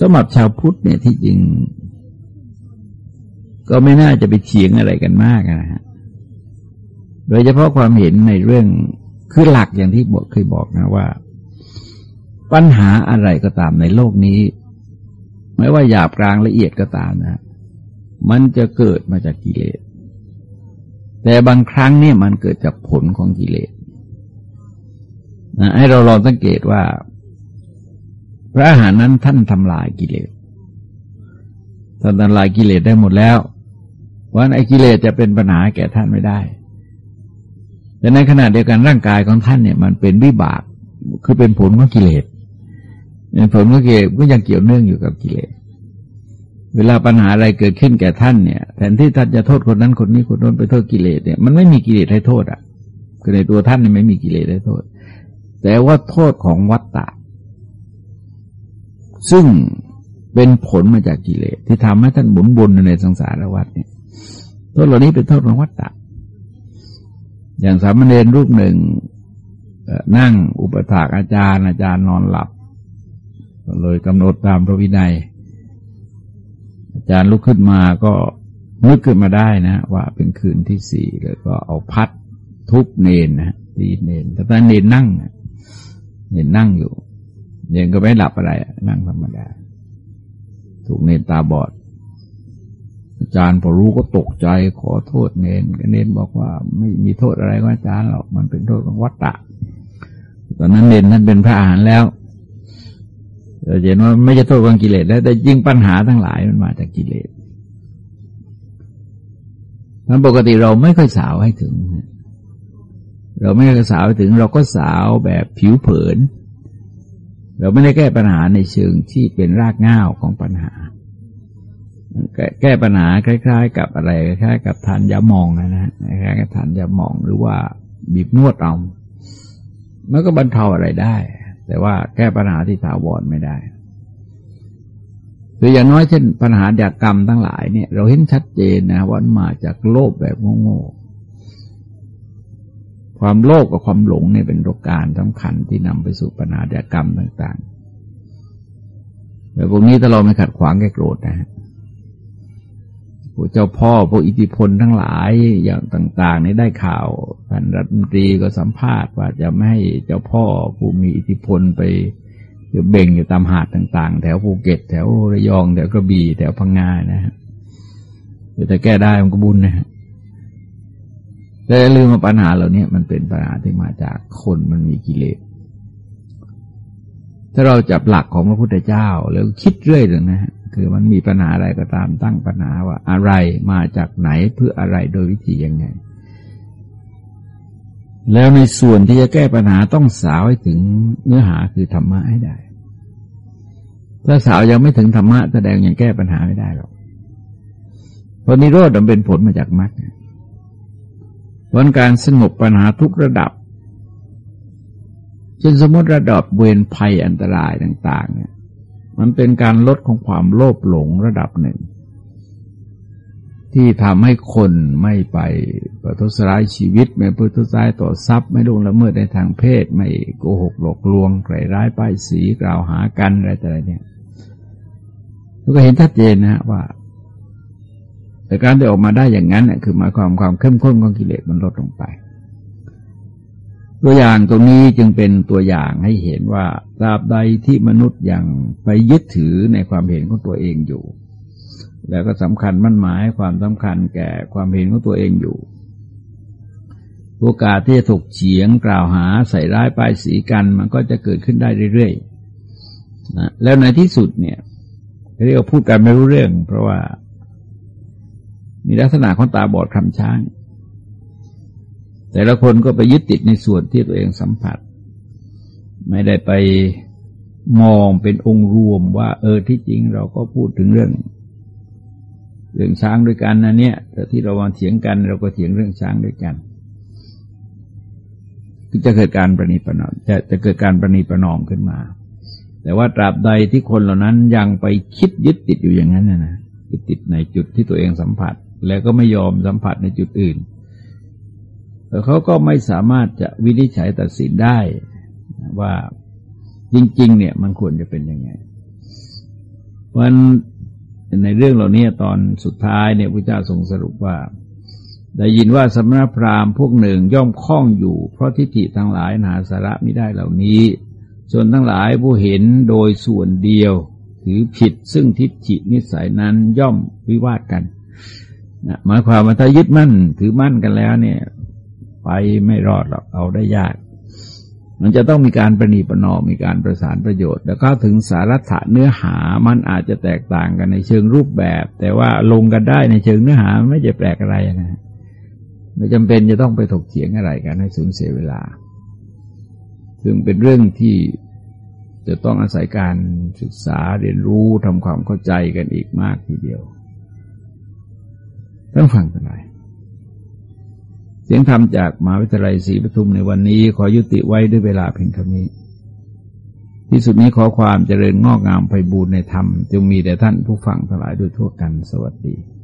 สำหรับชาวพุทธเนี่ยที่จริง ก็ไม่น่าจะไปเฉียงอะไรกันมากนะฮะโดยเฉพาะความเห็นในเรื่องคือหลักอย่างที่บอกเคยบอกนะว่า ปัญหาอะไรก็ตามในโลกนี้ ไม่ว่าหยาบกลางละเอียดก็ตามนะ มันจะเกิดมาจากกิเลส แต่บางครั้งเนี่ยมันเกิดจากผลของกิเลสนะให้เราลองสังเกตว่า พระอาหารนั้นท่านทำลายกิเลสท่านทำลายกิเลสได้หมดแล้วเพราะไอ้กิเลสจะเป็นปัญหาแก่ท่านไม่ได้ แต่ในขณะเดียวกันร่างกายของท่านเนี่ย มันเป็นวิบาก คือเป็นผลของกิเลส เป็นผลของกิเลสก็ยังเกี่ยวเนื่องอยู่กับกิเลสเวลาปัญหาอะไรเกิดขึ้นแก่ท่านเนี่ยแทนที่ท่านจะโทษคนนั้นคนนี้คนโน้นไปโทษกิเลสเนี่ยมันไม่มีกิเลสให้โทษอะคือในตัวท่านเนี่ยไม่มีกิเลสให้โทษ แต่ว่าโทษของวัตตะ ซึ่งเป็นผลมาจากกิเลสที่ทำให้ท่านหมุนบนในสังสารวัฏเนี่ยโทษเหล่านี้เป็นโทษของวัตตะ อย่างสามเณรรูปหนึ่งนั่งอุปถากอาจารย์อาจารย์นอนหลับ เลยกำหนดตามพระวินัย อาจารย์ลุกขึ้นมาก็นึกขึ้นมาได้นะว่าเป็นคืนที่สี่แล้วก็เอาพัดทุบเนนนะตีเนนแต่ตอนเนนนั่งเนนนั่งอยู่ เนนก็ไม่หลับอะไรนั่งธรรมดา ถูกเนนตาบอด อาจารย์พอรู้ก็ตกใจขอโทษเนนเนนบอกว่าไม่มีโทษอะไรของอาจารย์หรอกมันเป็นโทษของวัตตะตอนนั้นเนนท่านเป็นพระอาหารแล้ว เราเห็นว่าไม่ใช่โทษของกิเลสแล้วแต่ยิ่งปัญหาทั้งหลายมันมาจากกิเลสนั้นปกติเราไม่ค่อยสาวให้ถึง เราไม่ค่อยสาวให้ถึง เราก็สาวแบบผิวเผิน เราไม่ได้แก้ปัญหาในเชิงที่เป็นรากง่าวของปัญหา แก้ปัญหาคล้าย ๆ กับอะไรคล้ายๆกับทานยามองนะนะคล้ายๆกับทานยามองหรือว่าบีบนวดเอามันก็บรรเทาอะไรได้ แต่ว่าแก้ปัญหาที่ถาวรไม่ได้หรืออย่างน้อยเช่นปัญหาจากกรรมทั้งหลายเนี่ย เราเห็นชัดเจนนะว่ามาจากโลภแบบโง่ๆความโลภกับความหลงเนี่ยเป็นตัวการสำคัญที่นำไปสู่ปัญหาจากกรรมต่างๆแต่พวกนี้ถ้าเราไม่ขัดขวางแก้โกรธนะฮะ พวกเจ้าพ่อพวกอิทธิพลทั้งหลายอย่างต่างๆนี่ได้ข่าวท่านรัฐมนตรีก็สัมภาษณ์ว่าจะไม่ให้เจ้าพ่อผู้มีอิทธิพลไปเบ่งอยู่ตามหาดต่าง ๆ แถวภูเก็ต แถวระยองแถวกระบี่แถวพังงานะฮะแต่แก้ได้มันก็บุญนะฮะแต่ลืมมาปัญหาเหล่านี้มันเป็นปัญหาที่มาจากคนมันมีกิเลสถ้าเราจับหลักของพระพุทธเจ้าแล้วคิดเรื่อยเลยนะฮะ คือมันมีปัญหาอะไรก็ตามตั้งปัญหาว่าอะไรมาจากไหนเพื่ออะไรโดยวิธียังไง แล้วในส่วนที่จะแก้ปัญหาต้องสาวให้ถึงเนื้อหาคือธรรมะให้ได้ ถ้าสาวยังไม่ถึงธรรมะแสดงยังแก้ปัญหาไม่ได้หรอกเพราะนิโรธมันเป็นผลมาจากมรรคผลการสงบปัญหาทุกระดับเช่นสมมติระดับเวรภัยอันตรายต่าง ๆ เนี่ย มันเป็นการลดของความโลภหลงระดับหนึ่ง ที่ทำให้คนไม่ไปประทุษร้ายชีวิต ไม่ประทุษร้ายต่อทรัพย์ ไม่ล่วงละเมิดในทางเพศ ไม่โกหกหลอกลวงใครร้ายป้ายสีกล่าวหากันอะไรแต่อะไรเนี่ยเราก็เห็นชัดเจนนะว่า แต่การได้ออกมาได้อย่างนั้นคือหมายความความเข้มข้นของกิเลสมันลดลงไป ตัวอย่างตรงนี้จึงเป็นตัวอย่างให้เห็นว่าตราบใดที่มนุษย์ยังไปยึดถือในความเห็นของตัวเองอยู่ แล้วก็สำคัญมั่นหมายความสำคัญแก่ความเห็นของตัวเองอยู่โอกาสที่จะถกเฉียงกล่าวหาใส่ร้ายป้ายสีกันมันก็จะเกิดขึ้นได้เรื่อยๆนะแล้วในที่สุดเนี่ยเรียกว่าพูดกันไม่รู้เรื่อง เพราะว่า มีลักษณะของตาบอดคำช้าง แต่ละคนก็ไปยึดติดในส่วนที่ตัวเองสัมผัส ไม่ได้ไปมองเป็นองค์รวมว่า เออที่จริงเราก็พูดถึงเรื่อง เรื่องช้างด้วยกันนะเนี่ย แต่ที่เรามาเถียงกัน เราก็เถียงเรื่องช้างด้วยกันจะเกิดการประนีประนอมจะจะเกิดการประนีประนอมขึ้นมา แต่ว่าตราบใดที่คนเหล่านั้นยังไปคิดยึดติดอยู่อย่างนั้นนะนะยึดติดในจุดที่ตัวเองสัมผัส แล้วก็ไม่ยอมสัมผัสในจุดอื่น เขาก็ไม่สามารถจะวินิจฉัยตัดสินได้ว่าจริง ๆ เนี่ยมันควรจะเป็นยังไงวันในเรื่องเหล่านี้ตอนสุดท้ายเนี่ยพระเจ้าทรงสรุปว่า ได้ยินว่าสมณพราหมณ์พวกหนึ่งย่อมคล้องอยู่ เพราะทิฏฐิทั้งหลายหาสาระไม่ได้เหล่านี้ ส่วนทั้งหลายผู้เห็นโดยส่วนเดียว ถือผิดซึ่งทิฏฐินิสัยนั้นย่อมวิวาทกันนะหมายความว่าถ้ายึดมั่นถือมั่นกันแล้วเนี่ย ไปไม่รอดหรอกเอาได้ยาก มันจะต้องมีการประนีประนอมมีการประสานประโยชน์ แล้วก็ถึงสาระเนื้อหามันอาจจะแตกต่างกันในเชิงรูปแบบ แต่ว่าลงกันได้ในเชิงเนื้อหาไม่จะแปลกอะไรนะไม่จำเป็นจะต้องไปถกเถียงอะไรกันให้สูญเสียเวลา ซึ่งเป็นเรื่องที่จะต้องอาศัยการศึกษาเรียนรู้ทำความเข้าใจกันอีกมากทีเดียวต้องฟังกันหน่อย เสียงธรรมจากมหาวิทยาลัยศรีปทุมในวันนี้ขอยุติไว้ด้วยเวลาเพียงเท่านี้ ที่สุดนี้ขอความเจริญงอกงามไปบูรณนธรรมจงมีแด่ท่านผู้ฟังทั้งหลายด้วยทั่วกันสวัสดี